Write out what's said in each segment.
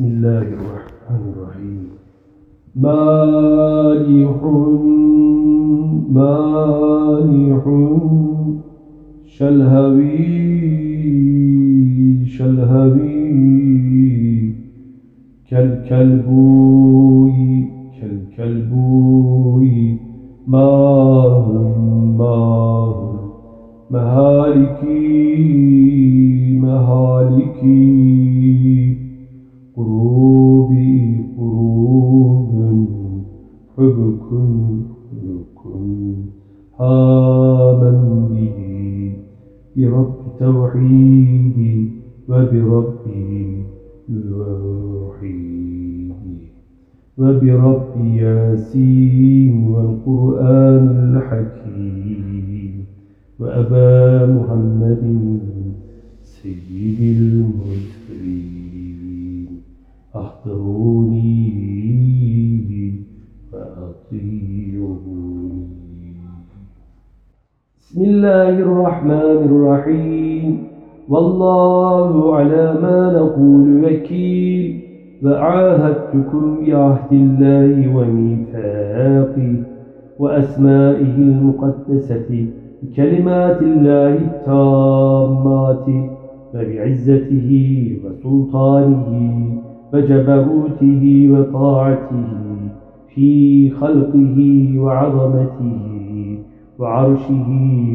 بسم الله الرحمن الرحيم. مالح مالح شلهوي شلهوي. كالكلبوي كالكلبوي. مار مهالكي مهالكي توحيدي وبربي وحيدي وبرب ياسين والقرآن الحكيم وأبا محمد سيد المرسلين أحضروني وأطيعوني بسم الله الرحمن الرحيم والله على ما نقول وكيل وعاهدتكم بعهد الله وميثاقه وأسمائه المقدسة بكلمات الله التامات وبعزته وسلطانه وجبروته وطاعته في خلقه وعظمته وعرشه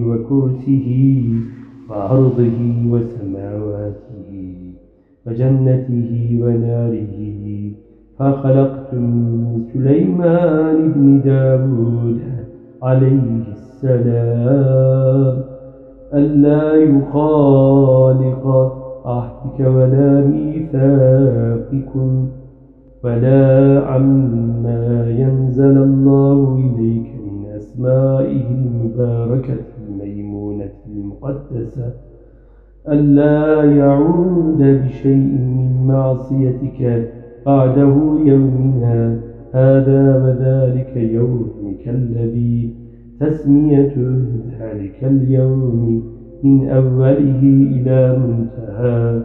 وكرسه وأرضه وسماواته وجنته وناره فخلقتم سليمان بن داود عليه السلام ألا يخالق عهدك ولا ميثاقكم ولا عما ينزل الله إليك من أسمائه المباركة. المقدسة ألا يعود بشيء من معصيتك بعده يومنا. هذا وذلك يومك الذي تسمية ذلك اليوم من أوله إلى منتهى.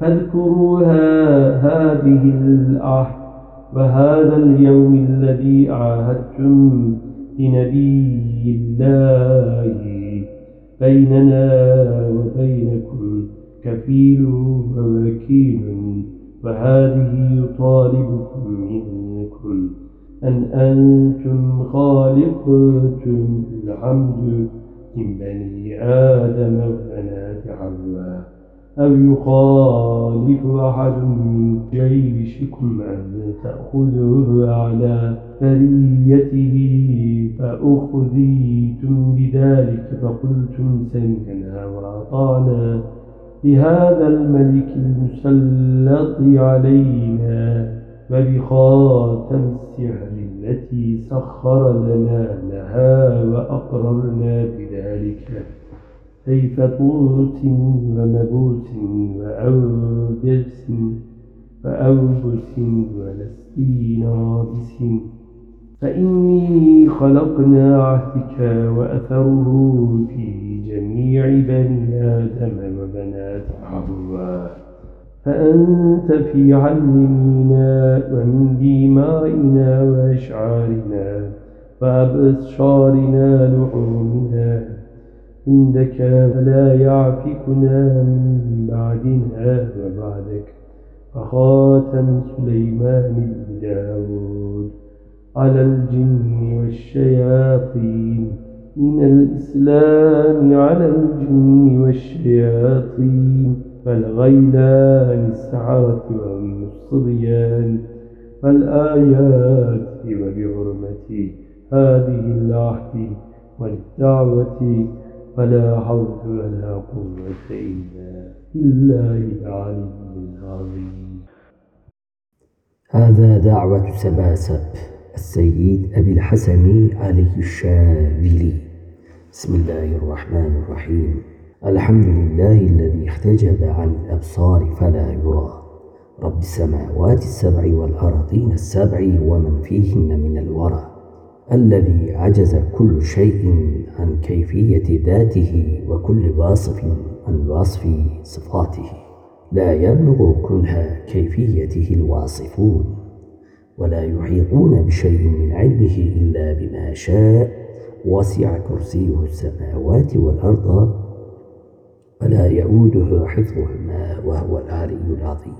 فاذكروها هذه العهد وهذا اليوم الذي عاهدتم بنبي الله. بيننا وبينكم كفيل ووكيل وهذه يطالبكم منكم. أن أنتم خالقتم الحمد من بني آدم وبنات حواء أو يخالف أحد من جيشكم أن تأخذوه على بريته فأخذيتم بذلك فقلتم سمعنا وأطعنا بهذا الملك المسلط علينا وبخاتم السحر التي سخر لنا لها وأقررنا بذلك. سيف طوس ومبوس وأوبس وأوبس ولسي نابس فإني خلقنا عهدك وأثره في جميع بني آدم وبنات حواء فأنت في علمنا ومن دمائنا وأشعارنا وأبصارنا لحومنا عندك فلا يعفكنا من بعدنا وبعدك. وخاتم سليمان داود. على الجن والشياطين من الإسلام على الجن والشياطين والغيلان السعرة وأم الصبيان والآيات وبحرمة هذه العهد والدعوة ولا حول ولا قوة إلا بالله العلي العظيم. هذا دعوة سباسب. السيد أبي الحسن علي الشاذلي. بسم الله الرحمن الرحيم. الحمد لله الذي احتجب عن الأبصار فلا يرى. رب السماوات السبع والأراضين السبع ومن فيهن من الورى. الذي عجز كل شيء عن كيفية ذاته وكل واصف عن وصف صفاته. لا يبلغ كنه كيفيته الواصفون. ولا يحيطون بشيء من علمه إلا بما شاء. وسع كرسيه السماوات والأرض ولا يؤوده حفظهما وهو العلي العظيم.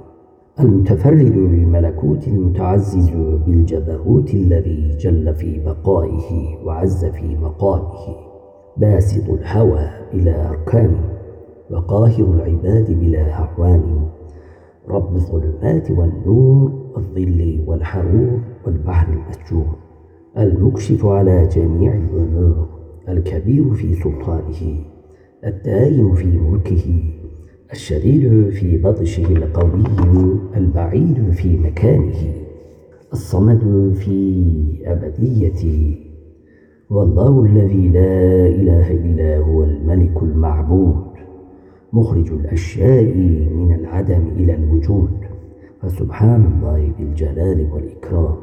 المتفرد بالملكوت المتعزز بالجبروت الذي جل في بقائه وعز في مقامه. باسط الهوى بلا أركان وقاهر العباد بلا أعوان. رب الظلمات والنور والظل والحرور والبحر المسجور. المكشف على جميع الأمور الكبير في سلطانه الدائم في ملكه الشديد في بطشه القوي البعيد في مكانه الصمد في أبديته. والله الذي لا إله إلا هو الملك المعبود. مخرج الأشياء من العدم إلى الوجود. فسبحان الله بالجلال والإكرام.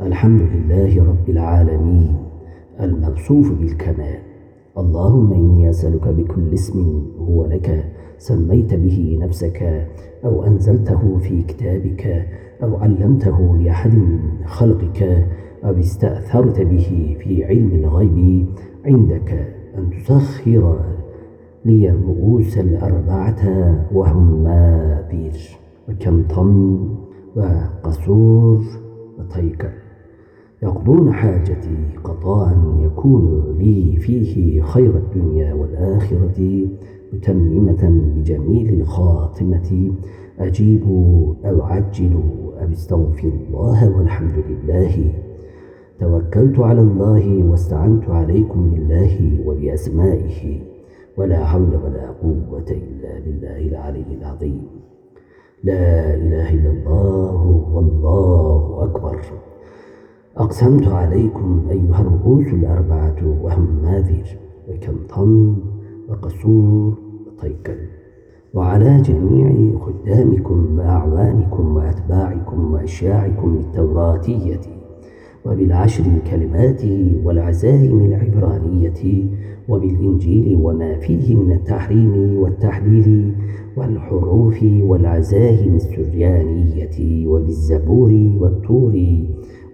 الحمد لله رب العالمين. الموصوف بالكمال. اللهم إني أسألك بكل اسم هو لك. سميت به نفسك أو أنزلته في كتابك أو علمته لأحد من خلقك أو استأثرت به في علم الغيب. عندك أن تسخر لي الرؤوس الأربعة وهم مابير وكمطم وقصور وطيكر يقضون حاجتي قضاء يكون لي فيه خير الدنيا والآخرة متممة بجميل الخاتمة. أجيب أو عجل أو استغفر الله والحمد لله. توكلت على الله واستعنت عليكم بالله وبأسمائه ولا حول ولا قوة إلا بالله العلي العظيم. لا إله إلا الله والله أكبر. أقسمت عليكم أيها الرؤوس الأربعة وهم ماذر وكمطم وقصور وطيكل وعلى جميع خدامكم وأعوانكم وأتباعكم وأشياعكم التوراتية وبالعشر الكلمات والعزائم العبرانية وبالإنجيل وما فيه من التحريم والتحليل والحروف والعزائم السريانية وبالزبور والطور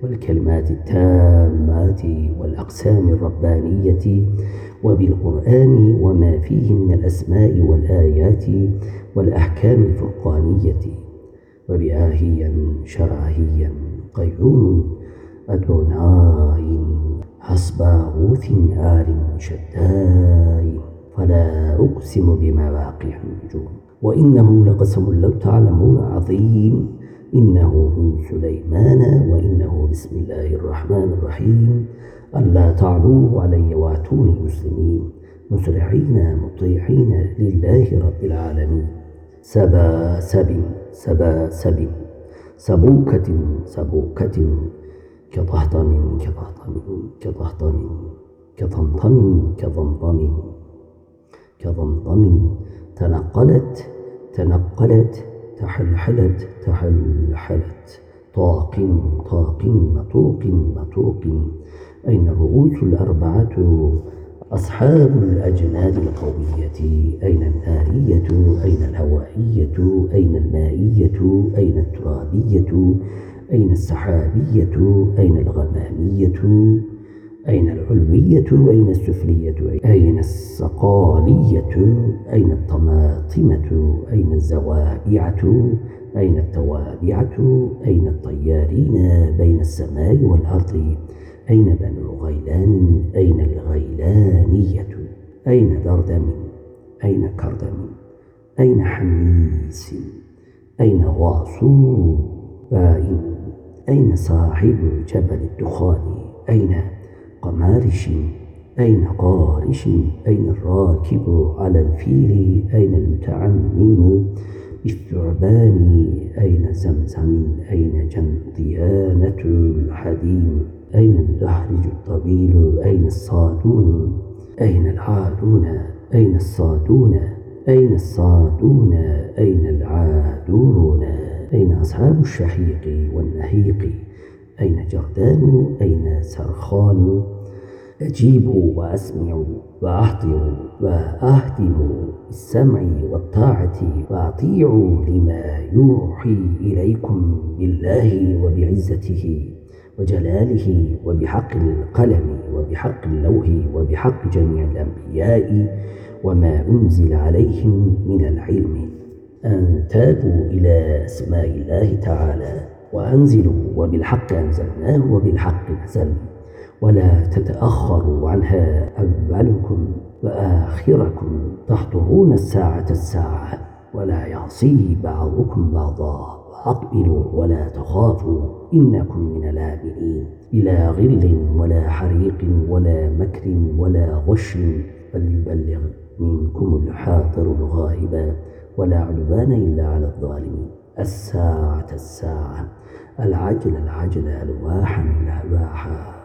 والكلمات التامات والأقسام الربانية وبالقرآن وما فيه من الأسماء والآيات والأحكام الفرقانية وبآهيا شراهيا قيوم أدوناي حسب غوث آل شداي فلا أقسم بمواقع النجوم. وإنه لقسم لو تعلمون عظيم. إنه من سليمان وإنه بسم الله الرحمن الرحيم. ألا تعلوا علي وأتوني مسلمين. مسرعين مطيعين لله رب العالمين. سبا سب سبا سب سبوكة سبوكة. كضهضم كضهضم كضهضم كضمضم كضمضم كضمضم تنقلت تنقلت تحلحلت تحلحلت. طاق طاق مطوق مطوق. أين الرؤوس الأربعة؟ أصحاب الأجناد القوية. أين النارية؟ أين الهوائية؟ أين المائية؟ أين الترابية؟ أين السحابية؟ أين الغمامية؟ أين العلوية؟ أين السفلية؟ أين السقالية أين الطماطمة؟ أين الزوابعة أين التوابعة؟ أين الطيارين بين السماء والأرض؟ أين بنو غيلان؟ أين الغيلانية؟ أين دردم؟ أين كردم؟ أين حميس؟ أين غاصو بائن أين صاحب جبل الدخان؟ أين قمارش؟ أين قارش؟ أين الراكب على الفيل؟ أين المتعمم بالثعبان؟ أين زمزم؟ أين جنديانة الحديم؟ أين الدحرج الطويل أين الصادون؟ أين العادون؟ أين الصادون؟ أين الصادون؟ أين العادون؟ أين أصحاب الشحيق والنهيق أين جردان؟ أين سرخان؟ أجيبوا وأسمعوا وأحضروا وأهدموا بالسمع والطاعة وأطيعوا لما يوحي إليكم بالله وبعزته وجلاله وبحق القلم وبحق اللوح وبحق جميع الأنبياء وما أنزل عليهم من العلم. أن تابوا إلى أسماء الله تعالى وأنزلوا وبالحق أنزلناه وبالحق نزل. ولا تتأخروا عنها أولكم وآخركم تحضرون الساعة الساعة ولا يعصي بعضكم بعضا فأقبلوا ولا تخافوا إنكم من الآمنين. بلا غل ولا حريق ولا مكر ولا غش فليبلغ منكم الحاضر الغائب. ولا عدوان إلا على الظالمين. الساعة الساعة العجل العجل ألواحا الألواحا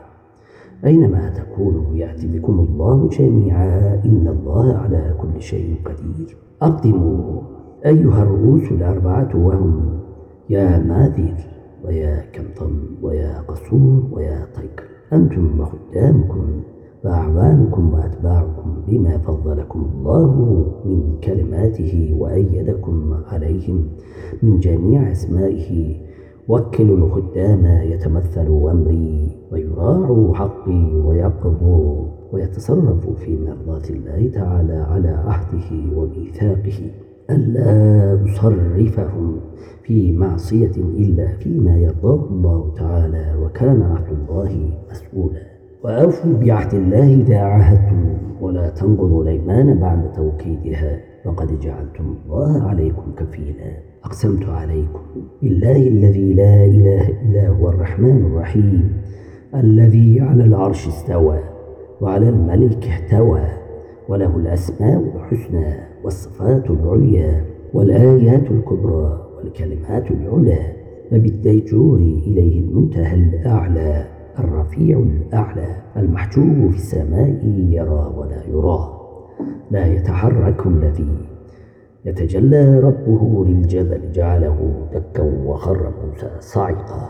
أينما تكونوا يأتي بكم الله جميعا إن الله على كل شيء قدير. أقدموا أيها الرؤوس الأربعة وهم يا ماذر ويا كمطم ويا قصور ويا طيكل أنتم وخدامكم وأعوانكم وأتباعكم بما فضلكم الله. عليهم من جميع أسمائه. وكلوا الخدام يتمثلوا أمري ويراعوا حقي ويقضوا ويتصرفوا في مرضاة الله تعالى على عهده وميثاقه. ألا أصرفهم في معصية إلا فيما يرضاه الله تعالى وكان عهد الله مسؤولا. وأوفوا بعهد الله إذا عاهدتم ولا تنقضوا الأيمان بعد توكيدها. وقد جعلتم الله عليكم كفيلا. أقسمت عليكم بالله الذي لا إله إلا هو الرحمن الرحيم الذي على العرش استوى وعلى الملك احتوى وله الأسماء الحسنى والصفات العليا والآيات الكبرى والكلمات العلى وبالديجور إليه المنتهى الأعلى الرفيع الأعلى المحجوب في السماء يرى ولا يرى. لا يتحرك الذي. يتجلى ربه للجبل جعله دكا وخر موسى صعقا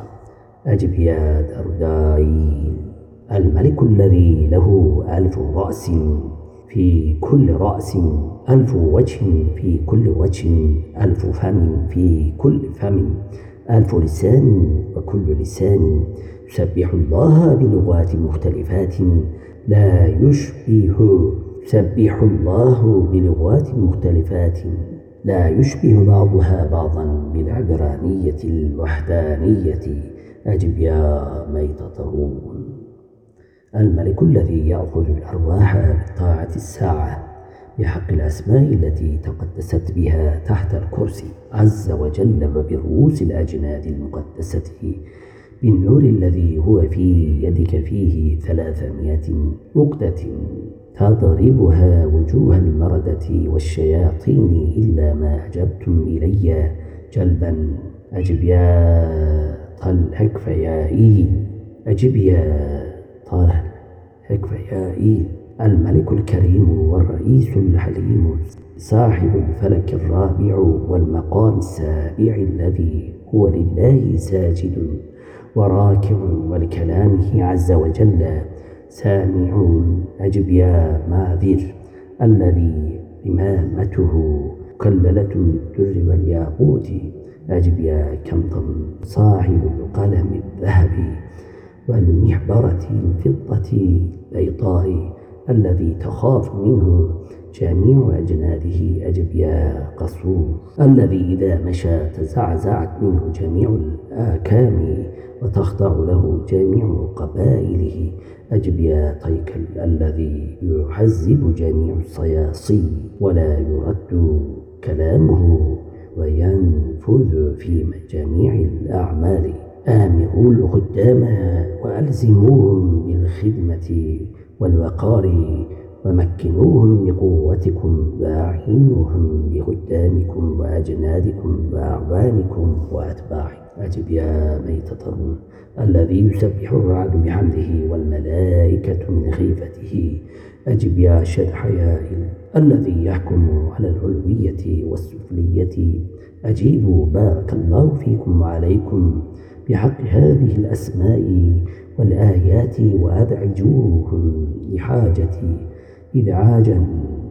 أجب يا دردائيل الملك الذي له ألف رأس. في كل رأس ألف وجه في كل وجه ألف فم في كل فم ألف لسان وكل لسان يسبح الله بلغات مختلفات. لا يشبه يسبح الله بلغات مختلفات لا يشبه بعضها بعضا بالعبرانية الوحدانية. أجب يا ميت طهون الملك الذي يأخذ الأرواح بالطاعة الساعة بحق الأسماء التي تقدست بها تحت الكرسي عز وجل وبرؤوس الأجناد المقدسة بالنور الذي هو في يدك فيه ثلاثمائة عقدة تضربها وجوه المردة والشياطين إلا ما أجبتم إلي. جلبا أجب يا طلحك فيائيل أجب يا طلحك فيائيل الملك الكريم والرئيس الحليم صاحب الفلك الرابع والمقام السابع الذي هو لله ساجد وراكع ولكلامه عز وجل. سامع أجب يا ماذر الذي إمامته كللة بالدر والياقوت. أجب يا كمطم صاحب القلم الذهبي والمحبرة الفضة البيضاء الذي تخاف منه جميع أجناده. أجب يا قصور الذي إذا مشى تزعزعت منه جميع الآكام وتخضع له جميع قبائله. أجب يا طيكل الذي يعذب جميع الصياصي ولا يرد كلامه وينفذ في جميع الأعمال. آمروا الخدام وألزموهم بالخدمة والوقار ومكنوهم بقوتكم وأعينوهم بخدامكم وأجنادكم وأعوانكم وأتباعكم أجب يا ميت طرون الذي يسبح الرعد بحمده والملائكة من خيفته. أجب يا شدح يائل الذي يحكم على العلوية والسفلية. أجيبوا بارك الله فيكم وعليكم بحق هذه الأسماء والآيات وأدعجوهم لحاجتي. إدعاجا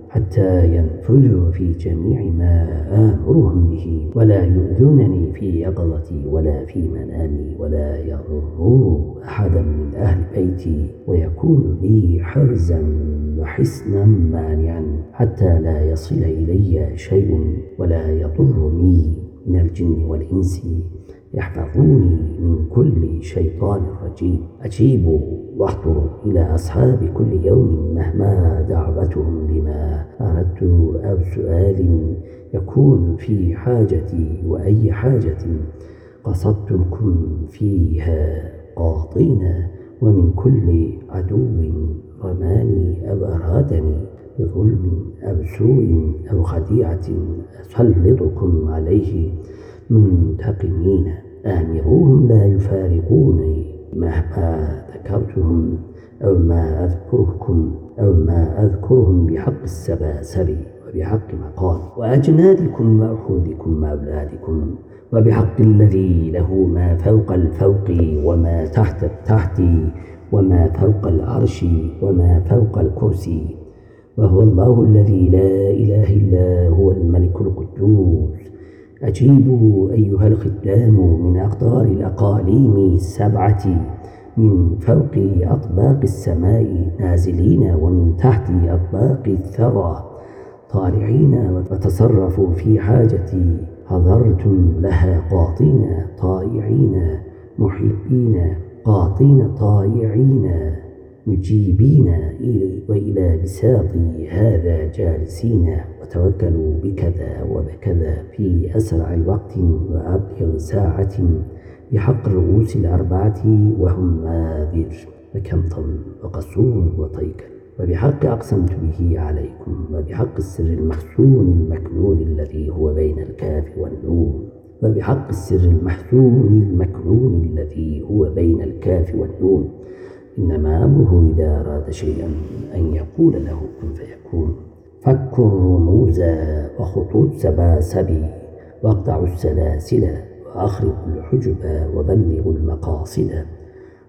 حتى ينفذوا في جميع ما آمرهم به. ولا يؤذونني في يقظتي ولا في منامي ولا يضروا أحدا من أهل بيتي. ويكون لي حرزا وحسنا مانعا حتى لا يصل إلي شيء ولا يضرني من الجن والإنس. يحفظوني من كل شيطان رجيم. أجيبوا واحضروا إلى أصحاب كل يوم مهما دعوتهم بما أردت أو سؤال يكون في حاجتي وأي حاجة قصدتكم فيها قاطين ومن كل عدو رماني أو أرادني بظلم أو سوء أو خديعة أسلطكم عليه منتقمين. آمروهم لا يفارقوني مهما ذكرتهم أو ما أذكركم أو ما أذكرهم بحق السباسب وبحق مقام وأجنادكم وأخوذكم وأولادكم وبحق الذي له ما فوق الفوق وما تحت التحت وما فوق العرش وما فوق الكرسي وهو الله الذي لا إله إلا هو الملك القدوس. أجيبوا أيها الخدام من أقطار الأقاليم السبعة من فوق أطباق السماء نازلين ومن تحت أطباق الثرى طالعين وتصرفوا في حاجتي حضرتم لها قاطين طائعين محبين قاطين طائعين مجيبين وإلى بساط هذا جالسين وتوكلوا بكذا وبكذا في أسرع وقت وأبلغ ساعة بحق الرؤوس الأربعة وهم ماذر وكمطم وقصور وطيكل وبحق أقسمت به عليكم. وبحق السر المخزون المكنون الذي هو بين الكاف والنون. وبحق السر المحزون المكنون الذي هو بين الكاف والنون. إنما أمره إذا أراد شيئا أن يقول له كن فيكون. فكوا الرموز وخطوط سباسب واقطعوا السلاسل وأخرقوا الحجب وبلغوا المقاصد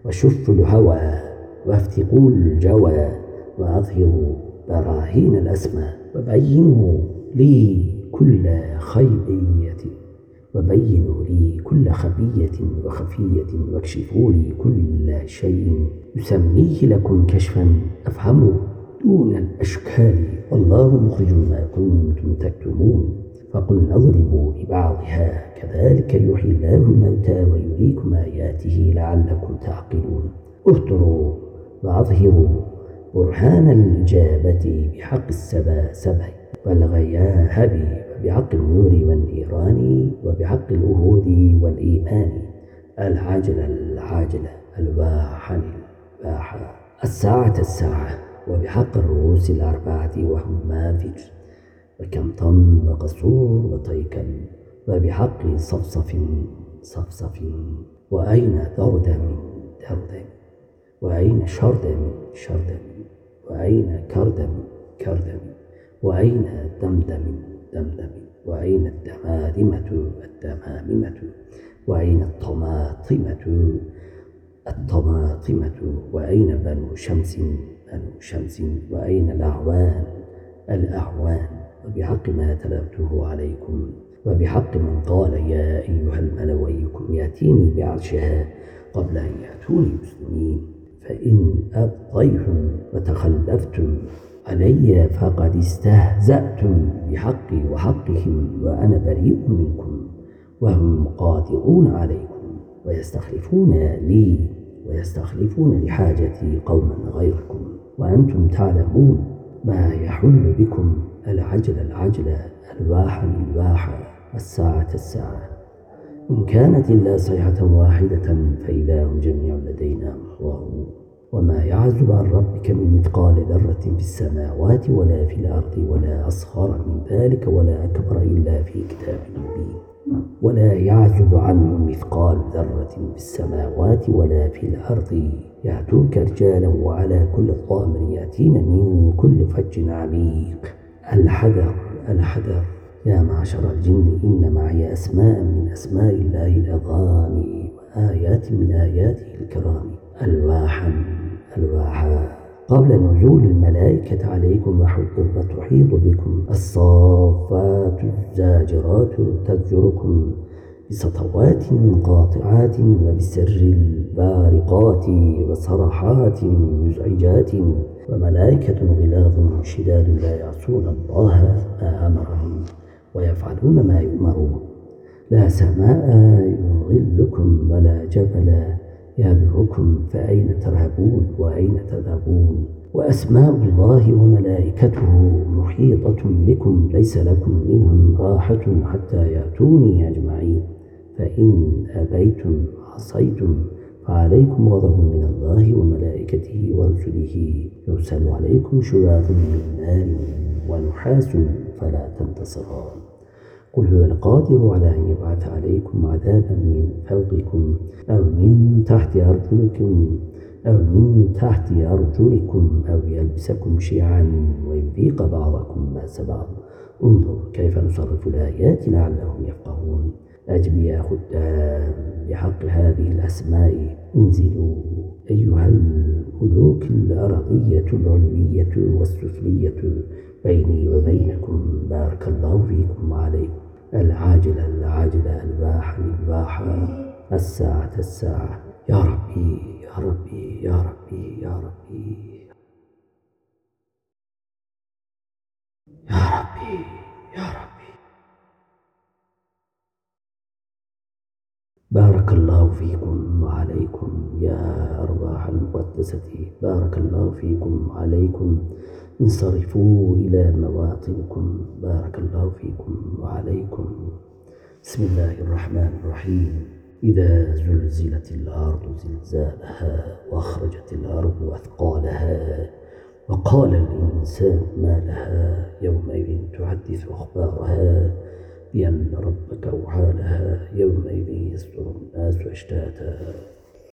وشفوا الهوى وافتقوا الجوى وأظهروا براهين الأسماء وبينوا لي كل خيبية. وبينوا لي كل خبية وخفية واكشفوا لي كل شيء. يسميه لكم كشفا أفهموا؟ دون الأشكال. والله مخرج ما كنتم تكتمون. فقلنا اضربوا ببعضها. كذلك يحيي الله الموتى ويريكم آياته لعلكم تعقلون. اهتروا وأظهروا برهان الإجابة بحق السبا سبع والغياهب وبحق النور والنيران وبحق الأهود والإيمان. العاجلة العاجلة الواحة الواحة الساعة الساعة وبحق الرؤوس الأربعة وهم ماذج وكم طم وقصور وطيكل وبحق صفصف صفصف. وأين دردم دردم وأين شردم شردم وأين كردم كردم وأين دمدم دمدم وأين الدمادمة الدماممة وأين الطماطمة؟ الطماطمة. وأين بنو شمس؟ بنو شمس. وأين الأعوان؟ الأعوان. وبحق ما تلوته عليكم. وبحق من قال يا أيها الملو أيكم يأتيني بعرشها قبل أن يأتوني مسلمين. فإن أبطيتم وتخلفتم علي فقد استهزأتم بحقي وحقهم وأنا بريء منكم وهم قادرون عليكم ويستخلفون لي ويستخلفون لحاجتي قوما غيركم وأنتم تعلمون ما يحل بكم العجل العجل الواح الواح الساعة الساعة إن كانت إلا صيحة واحدة فإذا هم جميع لدينا محضرون وما يعزب عن ربك من مثقال ذرة في السماوات ولا في الأرض ولا أصغر من ذلك ولا أكبر إلا في كتاب مبين. ولا يعزب عنه مثقال ذرة في السماوات ولا في الأرض. يأتوك رجالا وعلى كل ضامر يأتين من كل فج عميق. الحذر الحذر. يا معشر الجن إن معي أسماء من أسماء الله العظام وآيات آيات من آياته الكرام. ألواحا. ألواحا قبل نزول الملائكة عليكم وتحيط بكم. الصافات الزاجرات تزجركم بسطوات قاطعات وبسر البارقات وصرحات مزعجات وملائكة غلاظ شداد لا يعصون الله ما أمرهم ويفعلون ما يؤمرون. لا سماء يظلكم ولا جبل يابركم فأين ترهبون وأين تذهبون؟ وأسماء الله وملائكته محيطة بكم ليس لكم منهم راحة حتى يأتوني أجمعين. فإن أبيتم عصيتم فعليكم غضب من الله وملائكته ورسله. يرسل عليكم شواظ من نار ونحاس فلا تنتصران قل هو القادر على أن يبعث عليكم عذابا من فوقكم أو من تحت أرجلكم أو من تحت أرجلكم أو يلبسكم شيعا ويذيق بعضكم بأس بعض. انظر كيف نصرف الآيات لعلهم يفقهون. أجب يا خدام بحق هذه الأسماء انزلوا أيها الملوك الأرضية العلوية والسفلية بيني وبينكم بارك الله فيكم وعليكم العاجلة العاجلة الباحة الباحة الساعة الساعة. يا ربي يا ربي يا ربي يا ربي. يا ربي يا ربي. بارك الله فيكم وعليكم يا أرواح المقدسة. بارك الله فيكم وعليكم. انصرفوا إلى مواطنكم. بارك الله فيكم وعليكم. بسم الله الرحمن الرحيم. إذا زلزلت الأرض زلزالها وأخرجت الأرض أثقالها وقال الإنسان ما لها يومئذ تحدث أخبارها. بأن ربك أوحى لها يومئذ يصدر الناس أشتاتا.